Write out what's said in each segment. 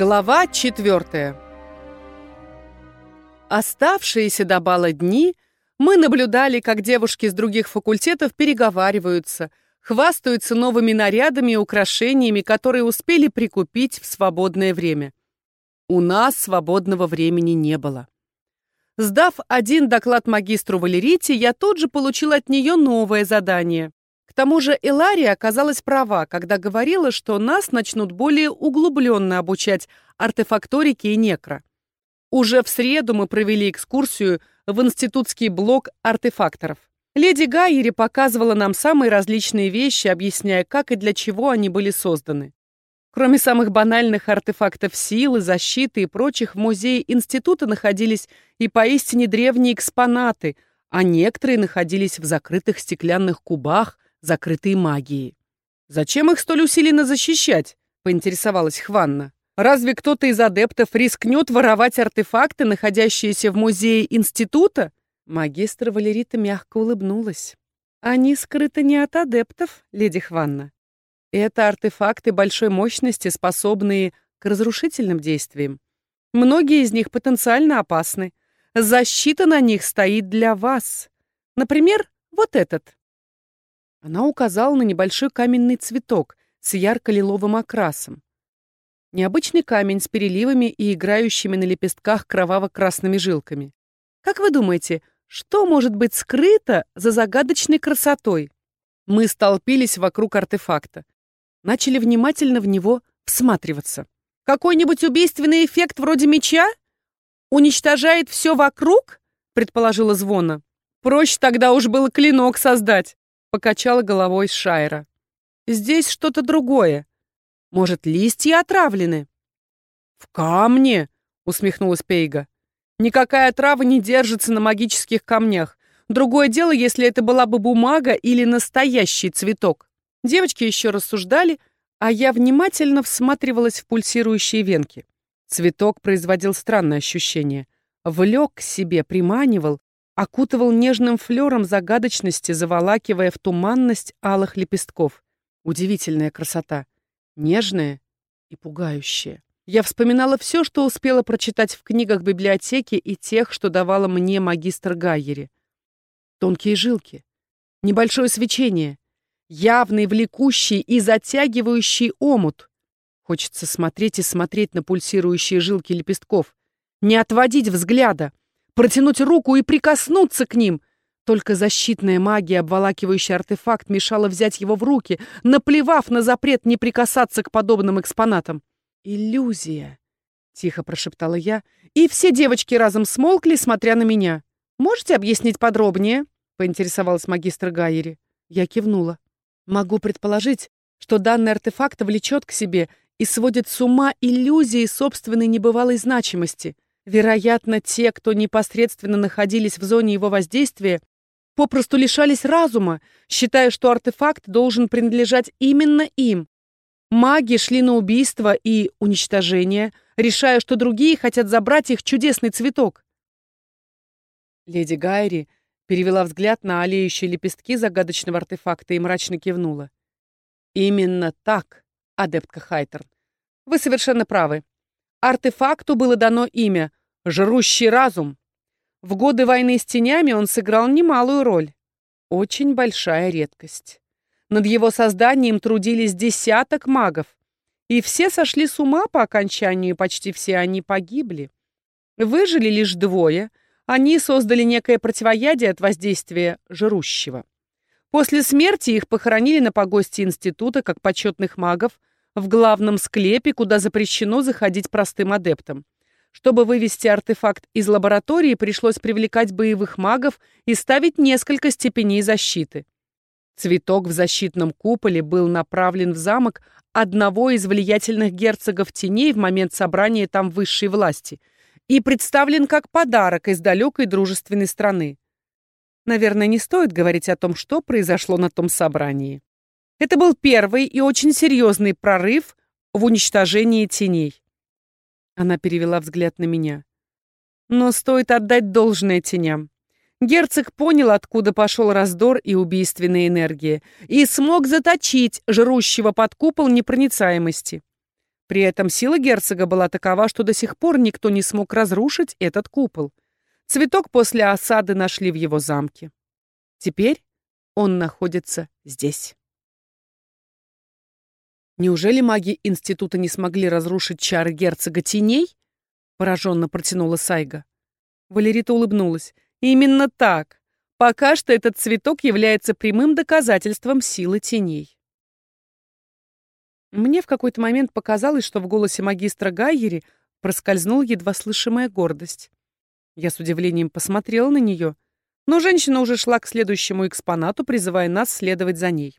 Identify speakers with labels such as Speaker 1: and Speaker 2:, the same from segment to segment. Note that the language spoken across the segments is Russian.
Speaker 1: Глава четвертая. Оставшиеся до бала дни мы наблюдали, как девушки с других факультетов переговариваются, хвастаются новыми нарядами и украшениями, которые успели прикупить в свободное время. У нас свободного времени не было. Сдав один доклад магистру Валерите, я тут же получил от нее новое задание. К тому же Элария оказалась права, когда говорила, что нас начнут более углубленно обучать артефакторике и некро. Уже в среду мы провели экскурсию в институтский блок артефакторов. Леди Гайери показывала нам самые различные вещи, объясняя, как и для чего они были созданы. Кроме самых банальных артефактов силы, защиты и прочих, в музее института находились и поистине древние экспонаты, а некоторые находились в закрытых стеклянных кубах, закрытые магией. «Зачем их столь усиленно защищать?» — поинтересовалась Хванна. «Разве кто-то из адептов рискнет воровать артефакты, находящиеся в музее института?» Магистр Валерита мягко улыбнулась. «Они скрыты не от адептов, леди Хванна. Это артефакты большой мощности, способные к разрушительным действиям. Многие из них потенциально опасны. Защита на них стоит для вас. Например, вот этот. Она указала на небольшой каменный цветок с ярко-лиловым окрасом. Необычный камень с переливами и играющими на лепестках кроваво-красными жилками. Как вы думаете, что может быть скрыто за загадочной красотой? Мы столпились вокруг артефакта. Начали внимательно в него всматриваться. Какой-нибудь убийственный эффект вроде меча? Уничтожает все вокруг? Предположила Звона. Проще тогда уж было клинок создать. Покачала головой Шайра. Здесь что-то другое. Может, листья отравлены? В камне, усмехнулась Пейга. Никакая трава не держится на магических камнях. Другое дело, если это была бы бумага или настоящий цветок. Девочки еще рассуждали, а я внимательно всматривалась в пульсирующие венки. Цветок производил странное ощущение. Влек к себе, приманивал, окутывал нежным флером загадочности, заволакивая в туманность алых лепестков. Удивительная красота. Нежная и пугающая. Я вспоминала все, что успела прочитать в книгах библиотеки и тех, что давала мне магистр Гайери. Тонкие жилки, небольшое свечение, явный, влекущий и затягивающий омут. Хочется смотреть и смотреть на пульсирующие жилки лепестков, не отводить взгляда, протянуть руку и прикоснуться к ним. Только защитная магия, обволакивающая артефакт, мешала взять его в руки, наплевав на запрет не прикасаться к подобным экспонатам. «Иллюзия», — тихо прошептала я, и все девочки разом смолкли, смотря на меня. «Можете объяснить подробнее?» — поинтересовалась магистр Гайери. Я кивнула. «Могу предположить, что данный артефакт влечет к себе и сводит с ума иллюзии собственной небывалой значимости — Вероятно, те, кто непосредственно находились в зоне его воздействия, попросту лишались разума, считая, что артефакт должен принадлежать именно им. Маги шли на убийство и уничтожение, решая, что другие хотят забрать их чудесный цветок. Леди Гайри перевела взгляд на олеющие лепестки загадочного артефакта и мрачно кивнула. «Именно так, адептка Хайтер. Вы совершенно правы. Артефакту было дано имя Жрущий разум. В годы войны с тенями он сыграл немалую роль. Очень большая редкость. Над его созданием трудились десяток магов. И все сошли с ума по окончанию, почти все они погибли. Выжили лишь двое. Они создали некое противоядие от воздействия жрущего. После смерти их похоронили на погосте института как почетных магов в главном склепе, куда запрещено заходить простым адептам. Чтобы вывести артефакт из лаборатории, пришлось привлекать боевых магов и ставить несколько степеней защиты. Цветок в защитном куполе был направлен в замок одного из влиятельных герцогов теней в момент собрания там высшей власти и представлен как подарок из далекой дружественной страны. Наверное, не стоит говорить о том, что произошло на том собрании. Это был первый и очень серьезный прорыв в уничтожении теней. Она перевела взгляд на меня. Но стоит отдать должное теням. Герцог понял, откуда пошел раздор и убийственная энергия, и смог заточить жрущего под купол непроницаемости. При этом сила герцога была такова, что до сих пор никто не смог разрушить этот купол. Цветок после осады нашли в его замке. Теперь он находится здесь. Неужели маги института не смогли разрушить чары герцога теней? Пораженно протянула Сайга. Валерита улыбнулась. Именно так. Пока что этот цветок является прямым доказательством силы теней. Мне в какой-то момент показалось, что в голосе магистра Гайери проскользнула едва слышимая гордость. Я с удивлением посмотрела на нее, но женщина уже шла к следующему экспонату, призывая нас следовать за ней.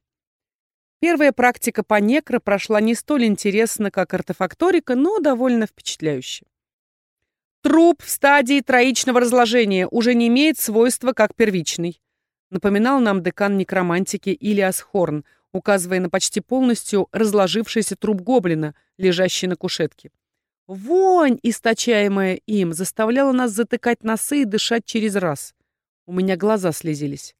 Speaker 1: Первая практика по некро прошла не столь интересно, как артефакторика, но довольно впечатляюще. Труп в стадии троичного разложения уже не имеет свойства как первичный, напоминал нам декан некромантики Илиас Хорн — указывая на почти полностью разложившийся труп гоблина, лежащий на кушетке. Вонь, источаемая им, заставляла нас затыкать носы и дышать через раз. У меня глаза слезились.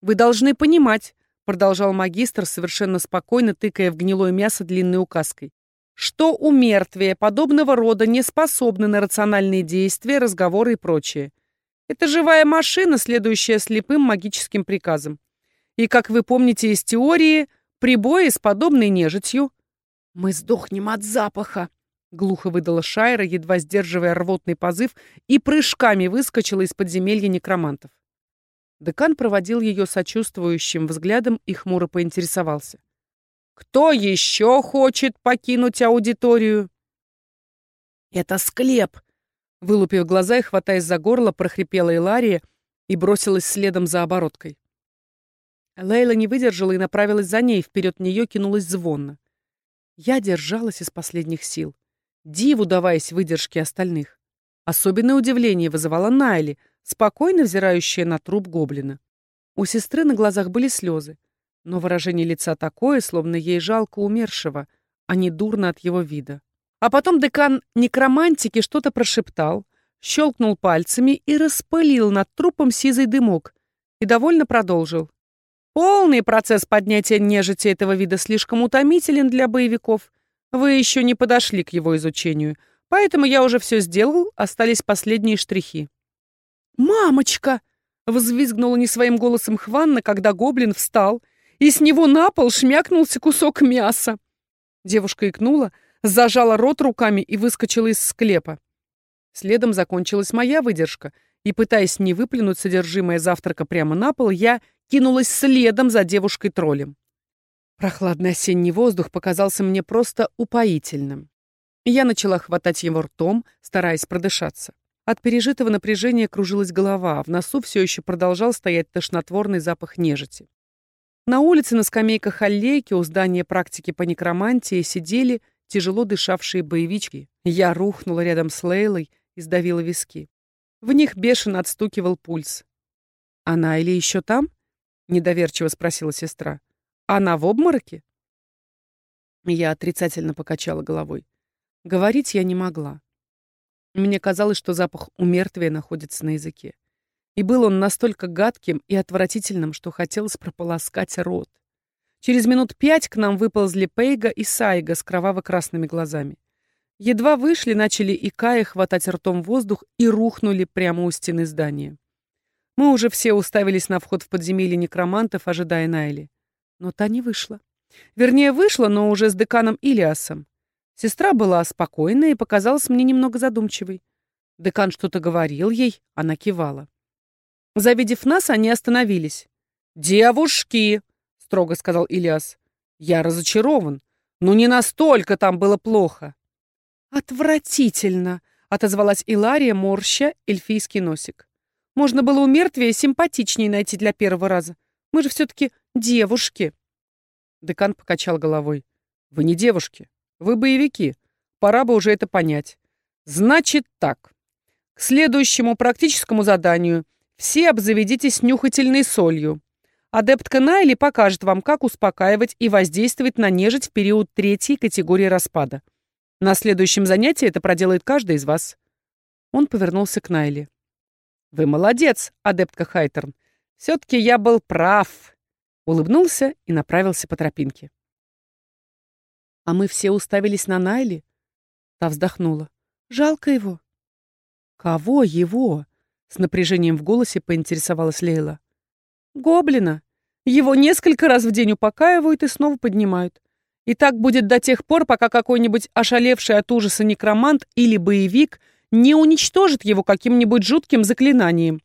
Speaker 1: «Вы должны понимать», — продолжал магистр, совершенно спокойно тыкая в гнилое мясо длинной указкой, что у мертвия подобного рода не способны на рациональные действия, разговоры и прочее. Это живая машина, следующая слепым магическим приказам. И, как вы помните из теории, прибои с подобной нежитью. «Мы сдохнем от запаха», — глухо выдала Шайра, едва сдерживая рвотный позыв, и прыжками выскочила из подземелья некромантов. Декан проводил ее сочувствующим взглядом и хмуро поинтересовался. «Кто еще хочет покинуть аудиторию?» «Это склеп!» Вылупив глаза и хватаясь за горло, прохрипела Илария и бросилась следом за обороткой. Лейла не выдержала и направилась за ней, вперед нее кинулась звонно. Я держалась из последних сил, диву даваясь выдержке остальных. Особенное удивление вызывала Найли, спокойно взирающая на труп гоблина. У сестры на глазах были слезы, но выражение лица такое, словно ей жалко умершего, а не дурно от его вида. А потом декан некромантики что-то прошептал, щелкнул пальцами и распылил над трупом сизый дымок и довольно продолжил. Полный процесс поднятия нежити этого вида слишком утомителен для боевиков. Вы еще не подошли к его изучению, поэтому я уже все сделал, остались последние штрихи. «Мамочка!» — взвизгнула не своим голосом Хванна, когда гоблин встал, и с него на пол шмякнулся кусок мяса. Девушка икнула, зажала рот руками и выскочила из склепа. Следом закончилась моя выдержка, и, пытаясь не выплюнуть содержимое завтрака прямо на пол, я кинулась следом за девушкой-троллем. Прохладный осенний воздух показался мне просто упоительным. Я начала хватать его ртом, стараясь продышаться. От пережитого напряжения кружилась голова, в носу все еще продолжал стоять тошнотворный запах нежити. На улице на скамейках аллейки у здания практики по некромантии сидели тяжело дышавшие боевички. Я рухнула рядом с Лейлой и сдавила виски. В них бешено отстукивал пульс. «Она или еще там?» Недоверчиво спросила сестра. Она в обмороке? Я отрицательно покачала головой. Говорить я не могла. Мне казалось, что запах умертвия находится на языке. И был он настолько гадким и отвратительным, что хотелось прополоскать рот. Через минут пять к нам выползли Пейга и Сайга с кроваво-красными глазами. Едва вышли, начали икая хватать ртом воздух и рухнули прямо у стены здания. Мы уже все уставились на вход в подземелье некромантов, ожидая Найли. Но та не вышла. Вернее, вышла, но уже с деканом Илиасом. Сестра была спокойная и показалась мне немного задумчивой. Декан что-то говорил ей, она кивала. Завидев нас, они остановились. «Девушки!» — строго сказал Илиас. «Я разочарован. Но не настолько там было плохо». «Отвратительно!» — отозвалась Илария, морща эльфийский носик. Можно было у мертвия симпатичнее найти для первого раза. Мы же все-таки девушки. Декан покачал головой. Вы не девушки. Вы боевики. Пора бы уже это понять. Значит так. К следующему практическому заданию все обзаведитесь нюхательной солью. Адептка Найли покажет вам, как успокаивать и воздействовать на нежить в период третьей категории распада. На следующем занятии это проделает каждый из вас. Он повернулся к Найли. «Вы молодец, адептка Хайтерн. Все-таки я был прав!» Улыбнулся и направился по тропинке. А мы все уставились на Найли. Та вздохнула. Жалко его. Кого его? С напряжением в голосе поинтересовалась Лейла. Гоблина. Его несколько раз в день упокаивают и снова поднимают. И так будет до тех пор, пока какой-нибудь ошалевший от ужаса некромант или боевик не уничтожит его каким-нибудь жутким заклинанием.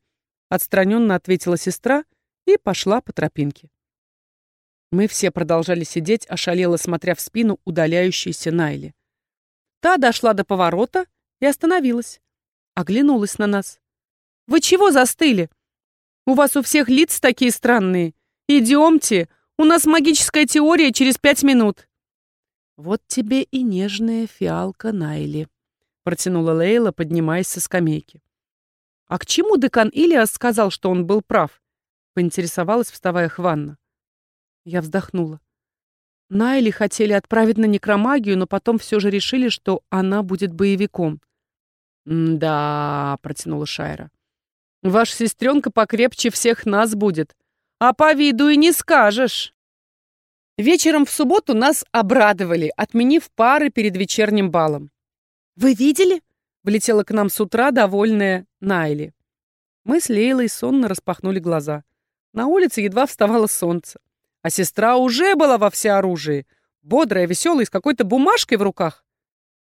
Speaker 1: Отстраненно ответила сестра и пошла по тропинке. Мы все продолжали сидеть, ошалело смотря в спину удаляющейся Найли. Та дошла до поворота и остановилась. Оглянулась на нас. «Вы чего застыли? У вас у всех лица такие странные. Идемте, у нас магическая теория через пять минут». «Вот тебе и нежная фиалка Найли», — протянула Лейла, поднимаясь со скамейки. «А к чему декан Илиас сказал, что он был прав?» — поинтересовалась, вставая Хванна. Я вздохнула. Найли хотели отправить на некромагию, но потом все же решили, что она будет боевиком. «Да», — протянула Шайра. «Ваша сестренка покрепче всех нас будет. А по виду и не скажешь». Вечером в субботу нас обрадовали, отменив пары перед вечерним балом. «Вы видели?» — влетела к нам с утра довольная Найли. Мы с Лейлой сонно распахнули глаза. На улице едва вставало солнце. А сестра уже была во всеоружии, бодрая, веселая, с какой-то бумажкой в руках.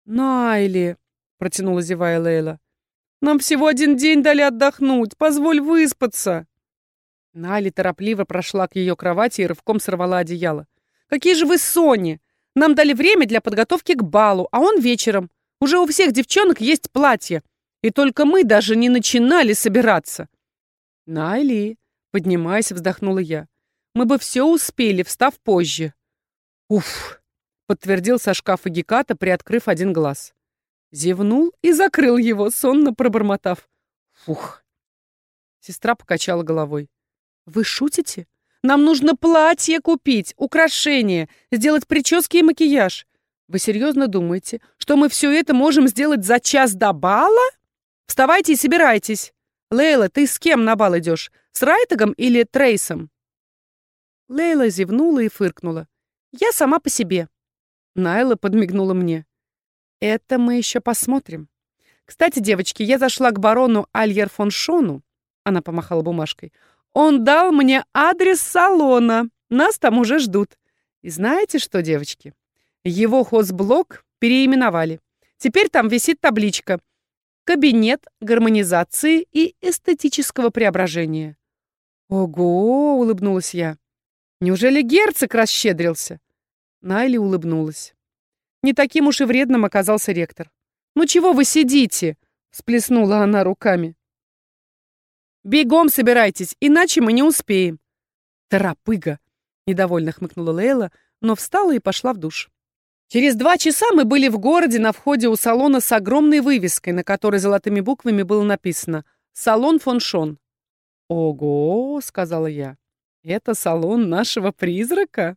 Speaker 1: «Найли», — протянула зевая Лейла, — «нам всего один день дали отдохнуть, позволь выспаться». Найли торопливо прошла к ее кровати и рывком сорвала одеяло. «Какие же вы Сони! Нам дали время для подготовки к балу, а он вечером. Уже у всех девчонок есть платье, и только мы даже не начинали собираться». «Найли», — поднимаясь, вздохнула я, мы бы все успели, встав позже. Уф, подтвердил со шкафа Геката, приоткрыв один глаз. Зевнул и закрыл его, сонно пробормотав. Фух. Сестра покачала головой. Вы шутите? Нам нужно платье купить, украшения, сделать прически и макияж. Вы серьезно думаете, что мы все это можем сделать за час до бала? Вставайте и собирайтесь. Лейла, ты с кем на бал идешь? С Райтагом или Трейсом? Лейла зевнула и фыркнула. «Я сама по себе». Найла подмигнула мне. «Это мы еще посмотрим. Кстати, девочки, я зашла к барону Альер фон Шону». Она помахала бумажкой. «Он дал мне адрес салона. Нас там уже ждут. И знаете что, девочки? Его хозблок переименовали. Теперь там висит табличка «Кабинет гармонизации и эстетического преображения». «Ого!» — улыбнулась я. Неужели герцог расщедрился? Найли улыбнулась. Не таким уж и вредным оказался ректор. «Ну чего вы сидите?» — всплеснула она руками. «Бегом собирайтесь, иначе мы не успеем». «Торопыга!» — недовольно хмыкнула Лейла, но встала и пошла в душ. Через два часа мы были в городе на входе у салона с огромной вывеской, на которой золотыми буквами было написано «Салон фон Шон». «Ого!» — сказала я. Это салон нашего призрака?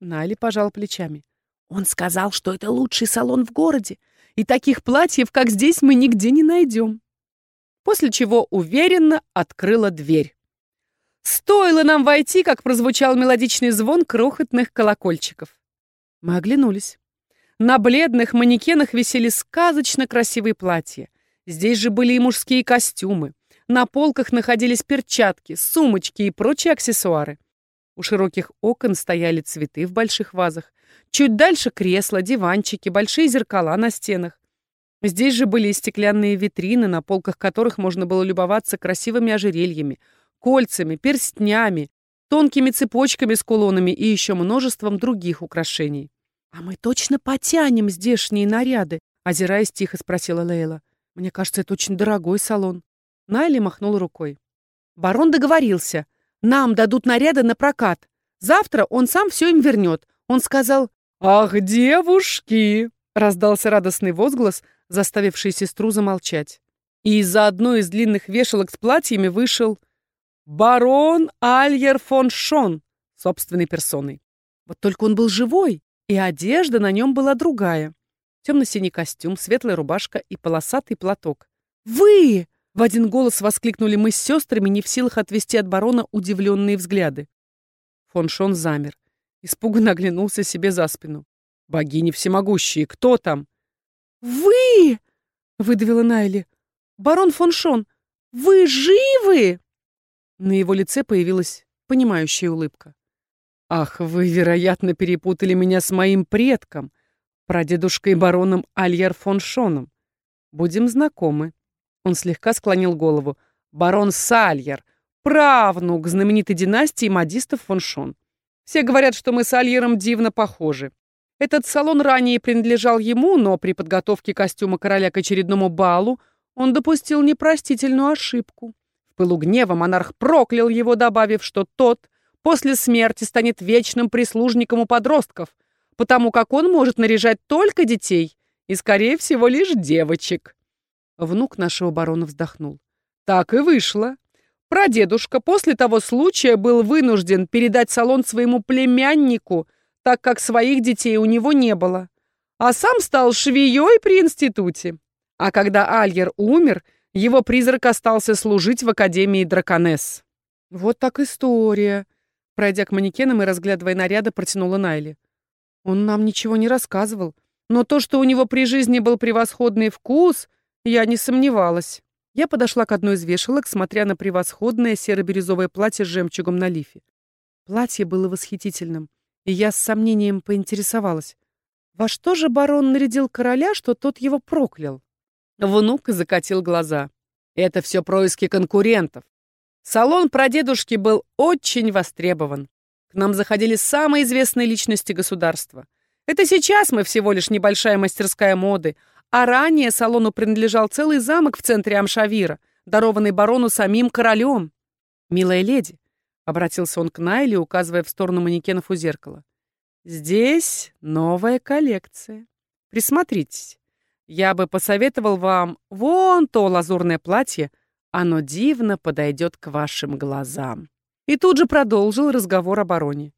Speaker 1: Нали пожал плечами. Он сказал, что это лучший салон в городе, и таких платьев, как здесь, мы нигде не найдем. После чего уверенно открыла дверь. Стоило нам войти, как прозвучал мелодичный звон крохотных колокольчиков. Мы оглянулись. На бледных манекенах висели сказочно красивые платья. Здесь же были и мужские костюмы. На полках находились перчатки, сумочки и прочие аксессуары. У широких окон стояли цветы в больших вазах. Чуть дальше кресла, диванчики, большие зеркала на стенах. Здесь же были и стеклянные витрины, на полках которых можно было любоваться красивыми ожерельями, кольцами, перстнями, тонкими цепочками с кулонами и еще множеством других украшений. «А мы точно потянем здешние наряды?» — озираясь, тихо спросила Лейла. «Мне кажется, это очень дорогой салон». Найли махнул рукой. Барон договорился. Нам дадут наряды на прокат. Завтра он сам все им вернет. Он сказал «Ах, девушки!» Раздался радостный возглас, заставивший сестру замолчать. И из-за одной из длинных вешалок с платьями вышел барон Альер фон Шон собственной персоной. Вот только он был живой, и одежда на нем была другая. Темно-синий костюм, светлая рубашка и полосатый платок. «Вы!» В один голос воскликнули мы с сестрами, не в силах отвести от барона удивленные взгляды. Фон Шон замер. Испуганно оглянулся себе за спину. Богини всемогущие, кто там?
Speaker 2: «Вы!» — выдавила Найли. «Барон фон Шон, вы живы?»
Speaker 1: На его лице появилась понимающая улыбка. «Ах, вы, вероятно, перепутали меня с моим предком, прадедушкой бароном Альер фон Шоном. Будем знакомы». Он слегка склонил голову. «Барон Сальер, правнук знаменитой династии модистов фон Шон. Все говорят, что мы с Альером дивно похожи. Этот салон ранее принадлежал ему, но при подготовке костюма короля к очередному балу он допустил непростительную ошибку. В пылу гнева монарх проклял его, добавив, что тот после смерти станет вечным прислужником у подростков, потому как он может наряжать только детей и, скорее всего, лишь девочек. Внук нашего барона вздохнул. Так и вышло. Прадедушка после того случая был вынужден передать салон своему племяннику, так как своих детей у него не было. А сам стал швеей при институте. А когда Альер умер, его призрак остался служить в Академии Драконесс. Вот так история. Пройдя к манекенам и разглядывая наряды, протянула Найли. Он нам ничего не рассказывал. Но то, что у него при жизни был превосходный вкус, я не сомневалась. Я подошла к одной из вешалок, смотря на превосходное серо-бирюзовое платье с жемчугом на лифе. Платье было восхитительным, и я с сомнением поинтересовалась. Во что же барон нарядил короля, что тот его проклял? Внук закатил глаза. Это все происки конкурентов. Салон прадедушки был очень востребован. К нам заходили самые известные личности государства. Это сейчас мы всего лишь небольшая мастерская моды, а ранее салону принадлежал целый замок в центре Амшавира, дарованный барону самим королем. «Милая леди», — обратился он к Найле, указывая в сторону манекенов у зеркала, — «здесь новая коллекция. Присмотритесь. Я бы посоветовал вам вон то лазурное платье, оно дивно подойдет к вашим глазам». И тут же продолжил разговор о бароне.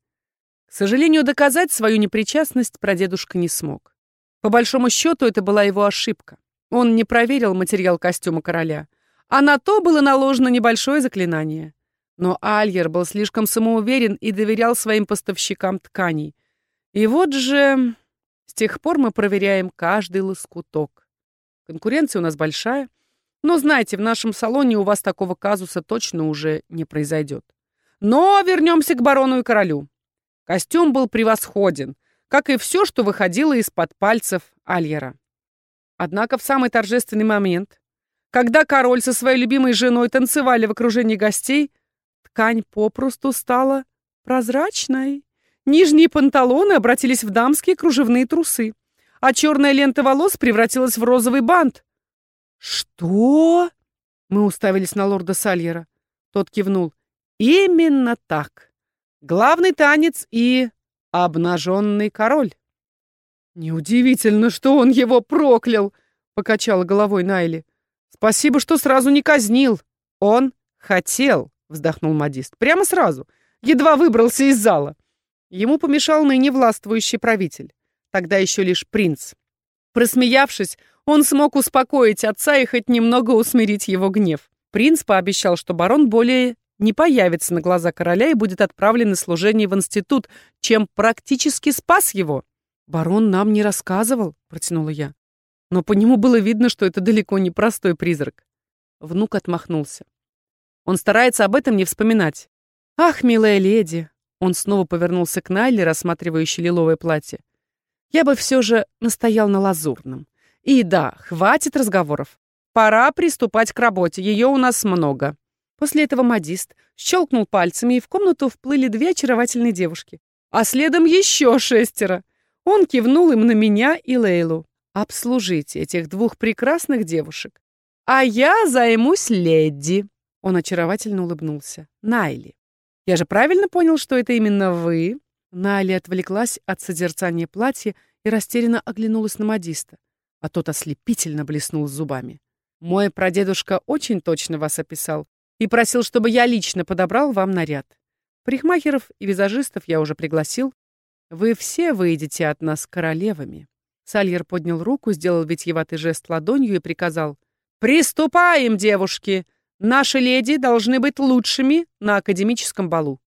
Speaker 1: К сожалению, доказать свою непричастность прадедушка не смог. По большому счету, это была его ошибка. Он не проверил материал костюма короля, а на то было наложено небольшое заклинание. Но Альер был слишком самоуверен и доверял своим поставщикам тканей. И вот же с тех пор мы проверяем каждый лоскуток. Конкуренция у нас большая, но знаете, в нашем салоне у вас такого казуса точно уже не произойдет. Но вернемся к барону и королю. Костюм был превосходен, как и все, что выходило из-под пальцев Альера. Однако в самый торжественный момент, когда король со своей любимой женой танцевали в окружении гостей, ткань попросту стала прозрачной. Нижние панталоны обратились в дамские кружевные трусы, а черная лента волос превратилась в розовый бант. «Что?» Мы уставились на лорда Сальера. Тот кивнул. «Именно так. Главный танец и обнаженный король. Неудивительно, что он его проклял, покачала головой Найли. Спасибо, что сразу не казнил. Он хотел, вздохнул модист. Прямо сразу, едва выбрался из зала. Ему помешал ныне властвующий правитель, тогда еще лишь принц. Просмеявшись, он смог успокоить отца и хоть немного усмирить его гнев. Принц пообещал, что барон более не появится на глаза короля и будет отправлен на служение в институт, чем практически спас его. «Барон нам не рассказывал», — протянула я. Но по нему было видно, что это далеко не простой призрак. Внук отмахнулся. Он старается об этом не вспоминать. «Ах, милая леди!» Он снова повернулся к Найле, рассматривающей лиловое платье. «Я бы все же настоял на лазурном. И да, хватит разговоров. Пора приступать к работе, ее у нас много». После этого модист щелкнул пальцами, и в комнату вплыли две очаровательные девушки. А следом еще шестеро. Он кивнул им на меня и Лейлу. «Обслужите этих двух прекрасных девушек. А я займусь леди». Он очаровательно улыбнулся. «Найли. Я же правильно понял, что это именно вы?» Найли отвлеклась от созерцания платья и растерянно оглянулась на модиста, а тот ослепительно блеснул зубами. «Мой прадедушка очень точно вас описал и просил, чтобы я лично подобрал вам наряд. Парикмахеров и визажистов я уже пригласил. Вы все выйдете от нас королевами». Сальер поднял руку, сделал витьеватый жест ладонью и приказал. «Приступаем, девушки! Наши леди должны быть лучшими на академическом балу».